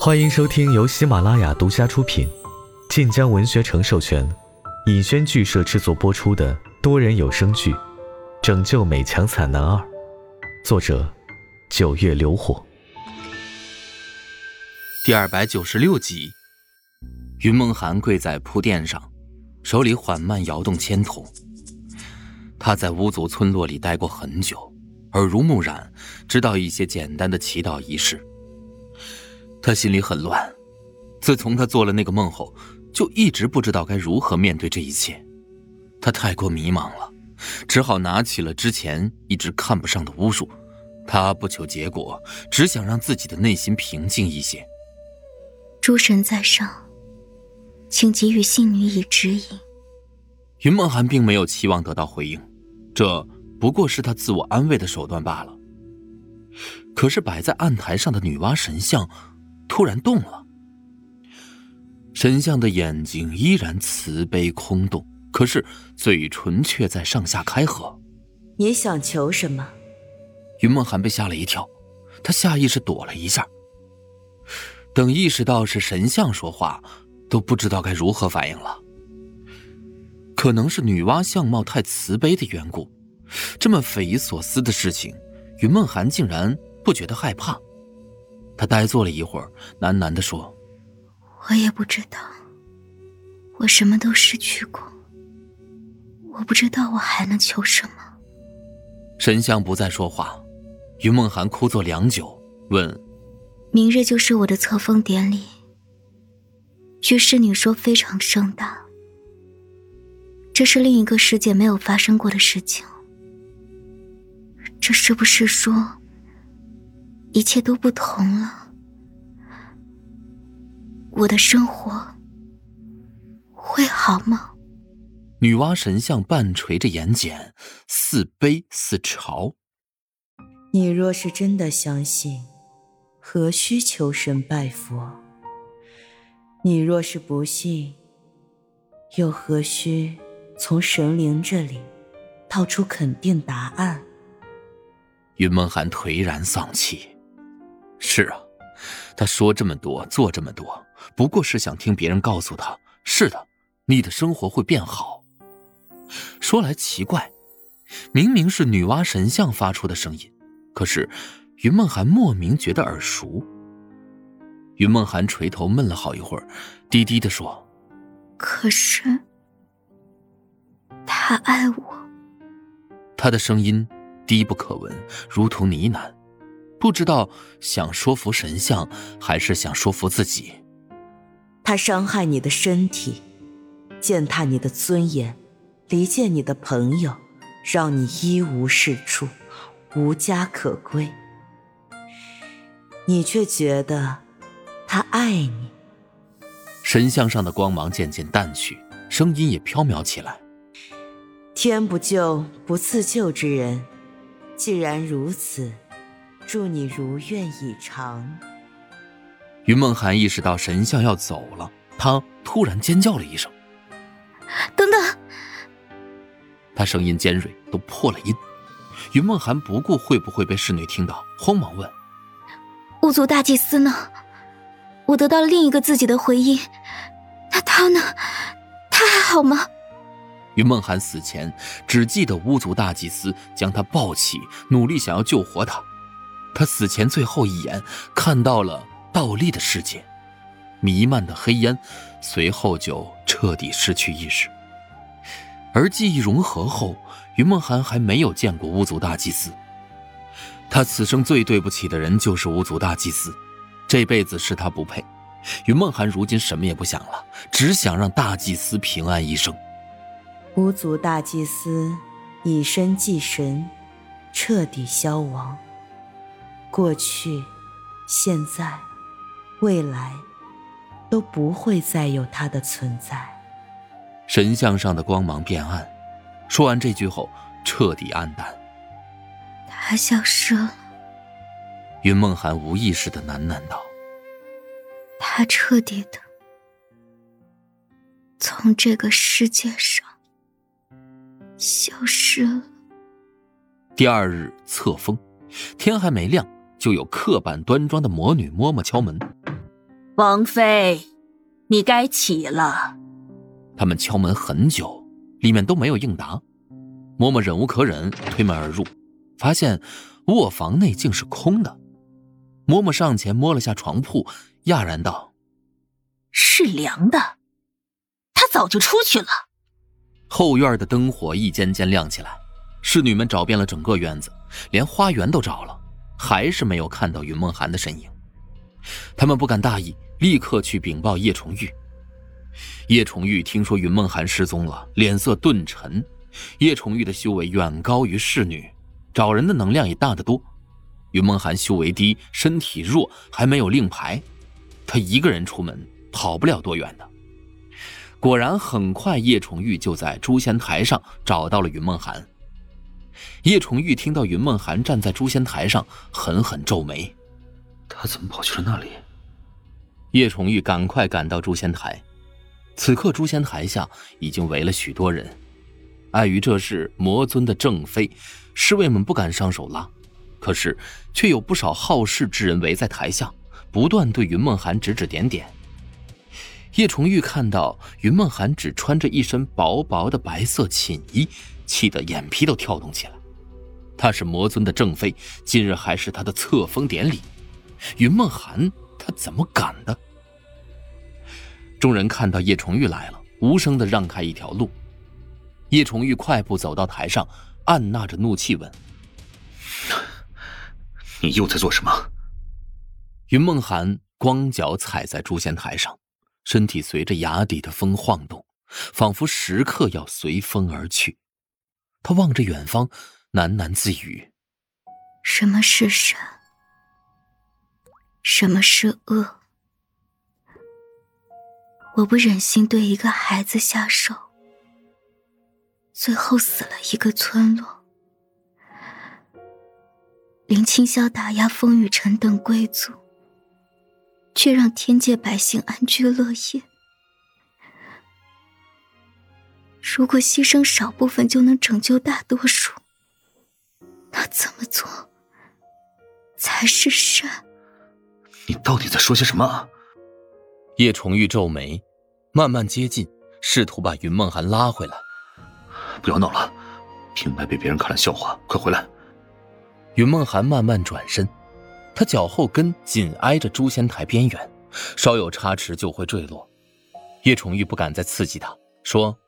欢迎收听由喜马拉雅独家出品、晋江文学城授权、尹轩剧社制作播出的多人有声剧《拯救美强惨男二》，作者：九月流火，第二百九十六集。云梦涵跪在铺垫上，手里缓慢摇动铅筒。他在巫族村落里待过很久，耳濡目染，知道一些简单的祈祷仪式。他心里很乱，自从他做了那个梦后，就一直不知道该如何面对这一切。他太过迷茫了，只好拿起了之前一直看不上的巫术。他不求结果，只想让自己的内心平静一些。诸神在上，请给予信女以指引。云梦涵并没有期望得到回应，这不过是他自我安慰的手段罢了。可是摆在案台上的女娲神像。突然动了，神像的眼睛依然慈悲空洞，可是嘴唇却在上下开合。你想求什么？云梦涵被吓了一跳，他下意识躲了一下。等意识到是神像说话，都不知道该如何反应了。可能是女娲相貌太慈悲的缘故，这么匪夷所思的事情，云梦涵竟然不觉得害怕。他呆坐了一会儿，喃喃地说：“我也不知道，我什么都失去过，我不知道我还能求什么。”神像不再说话，云梦涵枯坐良久，问：“明日就是我的册封典礼，据侍女说非常盛大，这是另一个世界没有发生过的事情，这是不是说？”一切都不同了，我的生活会好吗？女娲神像半垂着眼睑，似悲似嘲。你若是真的相信，何须求神拜佛？你若是不信，又何须从神灵这里套出肯定答案？云梦涵颓然丧气。是啊，他说这么多，做这么多，不过是想听别人告诉他：是的，你的生活会变好。说来奇怪，明明是女娲神像发出的声音，可是云梦涵莫名觉得耳熟。云梦涵垂头闷了好一会儿，低低的说：“可是，他爱我。”他的声音低不可闻，如同呢喃。不知道想说服神像，还是想说服自己。他伤害你的身体，践踏你的尊严，离间你的朋友，让你一无是处，无家可归。你却觉得他爱你。神像上的光芒渐渐淡去，声音也飘渺起来。天不救不自救之人，既然如此。祝你如愿以偿。云梦涵意识到神像要走了，他突然尖叫了一声：“等等！”他声音尖锐，都破了音。云梦涵不顾会不会被侍女听到，慌忙问：“巫族大祭司呢？我得到了另一个自己的回音，那他呢？他还好吗？”云梦涵死前只记得巫族大祭司将他抱起，努力想要救活他。他死前最后一眼看到了倒立的世界，弥漫的黑烟，随后就彻底失去意识。而记忆融合后，云梦涵还没有见过巫族大祭司。他此生最对不起的人就是巫族大祭司，这辈子是他不配。云梦涵如今什么也不想了，只想让大祭司平安一生。巫族大祭司以身祭神，彻底消亡。过去、现在、未来，都不会再有他的存在。神像上的光芒变暗，说完这句后，彻底暗淡。他消失了。云梦涵无意识的喃喃道：“他彻底的从这个世界上消失了。”第二日册封，天还没亮。就有刻板端庄的魔女嬷嬷敲门。王妃，你该起了。他们敲门很久，里面都没有应答。嬷嬷忍无可忍，推门而入，发现卧房内竟是空的。嬷嬷上前摸了下床铺，讶然道：“是凉的，他早就出去了。”后院的灯火一间间亮起来，侍女们找遍了整个院子，连花园都找了，还是没有看到云梦涵的身影。他们不敢大意，立刻去禀报叶崇玉。叶崇玉听说云梦涵失踪了，脸色顿沉。叶崇玉的修为远高于侍女，找人的能量也大得多。云梦涵修为低，身体弱，还没有令牌，他一个人出门跑不了多远的。果然，很快叶崇玉就在诛仙台上找到了云梦涵。叶崇玉听到云梦涵站在诛仙台上，狠狠皱眉：“他怎么跑去了那里？”叶崇玉赶快赶到诛仙台，此刻诛仙台下已经围了许多人。碍于这是魔尊的正妃，侍卫们不敢上手拉。可是，却有不少好事之人围在台下，不断对云梦涵指指点点。叶崇玉看到云梦涵只穿着一身薄薄的白色寝衣，气得眼皮都跳动起来。他是魔尊的正妃，今日还是他的册封典礼，云梦涵她怎么敢的？众人看到叶崇玉来了，无声的让开一条路。叶崇玉快步走到台上，按捺着怒气问。你又在做什么？云梦涵光脚踩在诛仙台上，身体随着崖底的风晃动，仿佛时刻要随风而去。他望着远方，喃喃自语：“什么是善？什么是恶？我不忍心对一个孩子下手，最后死了一个村落。”林清霄打压风雨尘等贵族，却让天界百姓安居乐业。如果牺牲少部分就能拯救大多数，那怎么做才是善？你到底在说些什么？叶崇玉皱眉，慢慢接近，试图把云梦涵拉回来。不要闹了，平白被别人看了笑话，快回来。云梦涵慢慢转身，他脚后跟紧挨着诛仙台边缘，稍有差池就会坠落。叶崇玉不敢再刺激他，说：“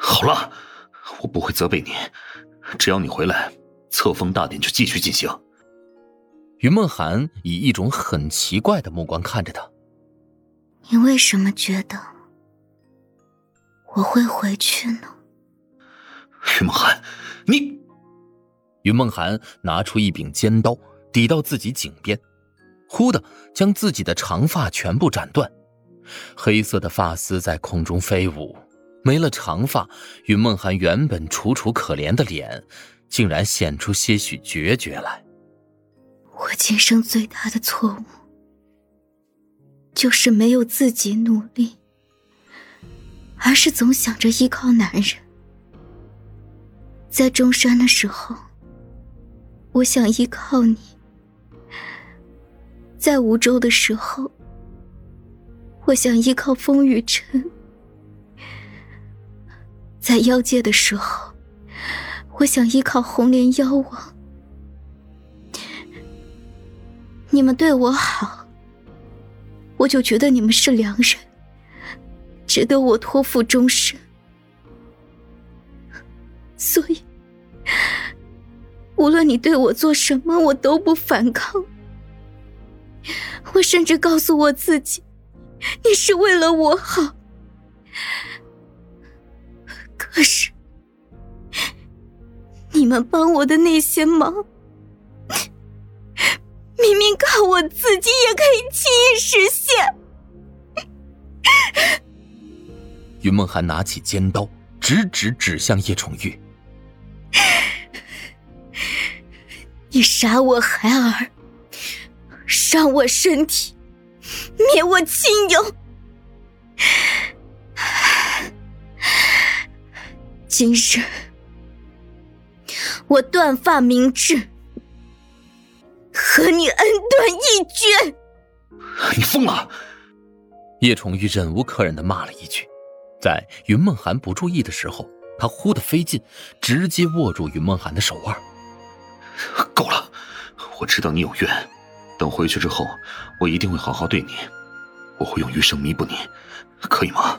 好了，我不会责备你，只要你回来，册封大典就继续进行。”云梦涵以一种很奇怪的目光看着他：“你为什么觉得我会回去呢？”云梦涵，你。云梦涵拿出一柄尖刀，抵到自己颈边，忽的将自己的长发全部斩断，黑色的发丝在空中飞舞。没了长发，云梦涵原本楚楚可怜的脸，竟然显出些许决绝来。我今生最大的错误，就是没有自己努力，而是总想着依靠男人。在中山的时候。我想依靠你，在梧州的时候，我想依靠风雨尘；在妖界的时候，我想依靠红莲妖王。你们对我好，我就觉得你们是良人，值得我托付终身，所以。无论你对我做什么，我都不反抗。我甚至告诉我自己，你是为了我好。可是，你们帮我的那些忙，明明靠我自己也可以轻易实现。云梦涵拿起尖刀，直直指向叶崇玉。你杀我孩儿，伤我身体，灭我亲友。今日我断发明志，和你恩断义绝。你疯了！叶崇玉忍无可忍的骂了一句，在云梦涵不注意的时候，他忽的飞进，直接握住云梦涵的手腕。够了，我知道你有怨，等回去之后，我一定会好好对你，我会用余生弥补你，可以吗？